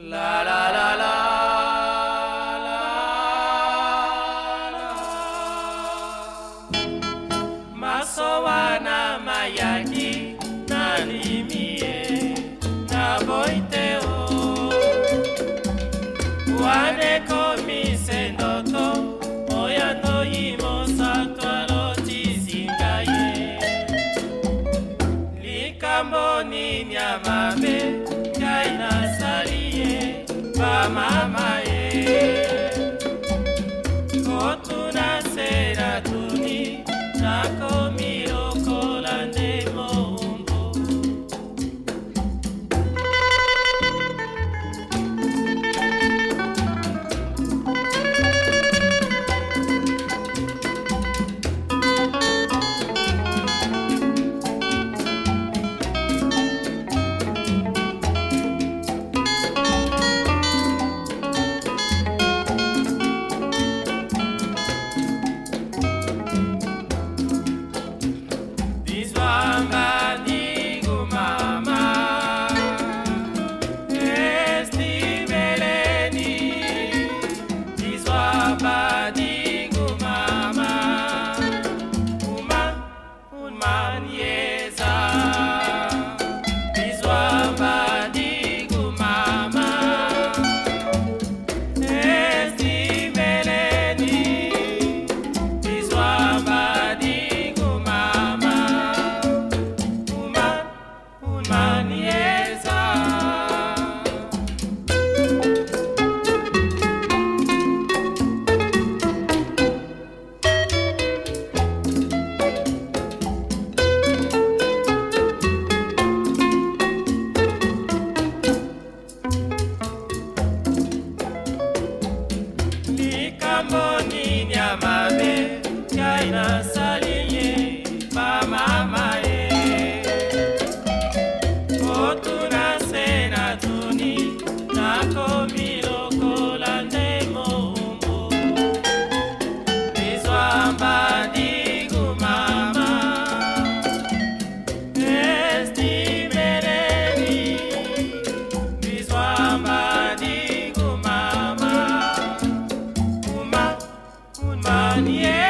La la la la la la. Masowa na mayaki na limie na Otto. Yeah.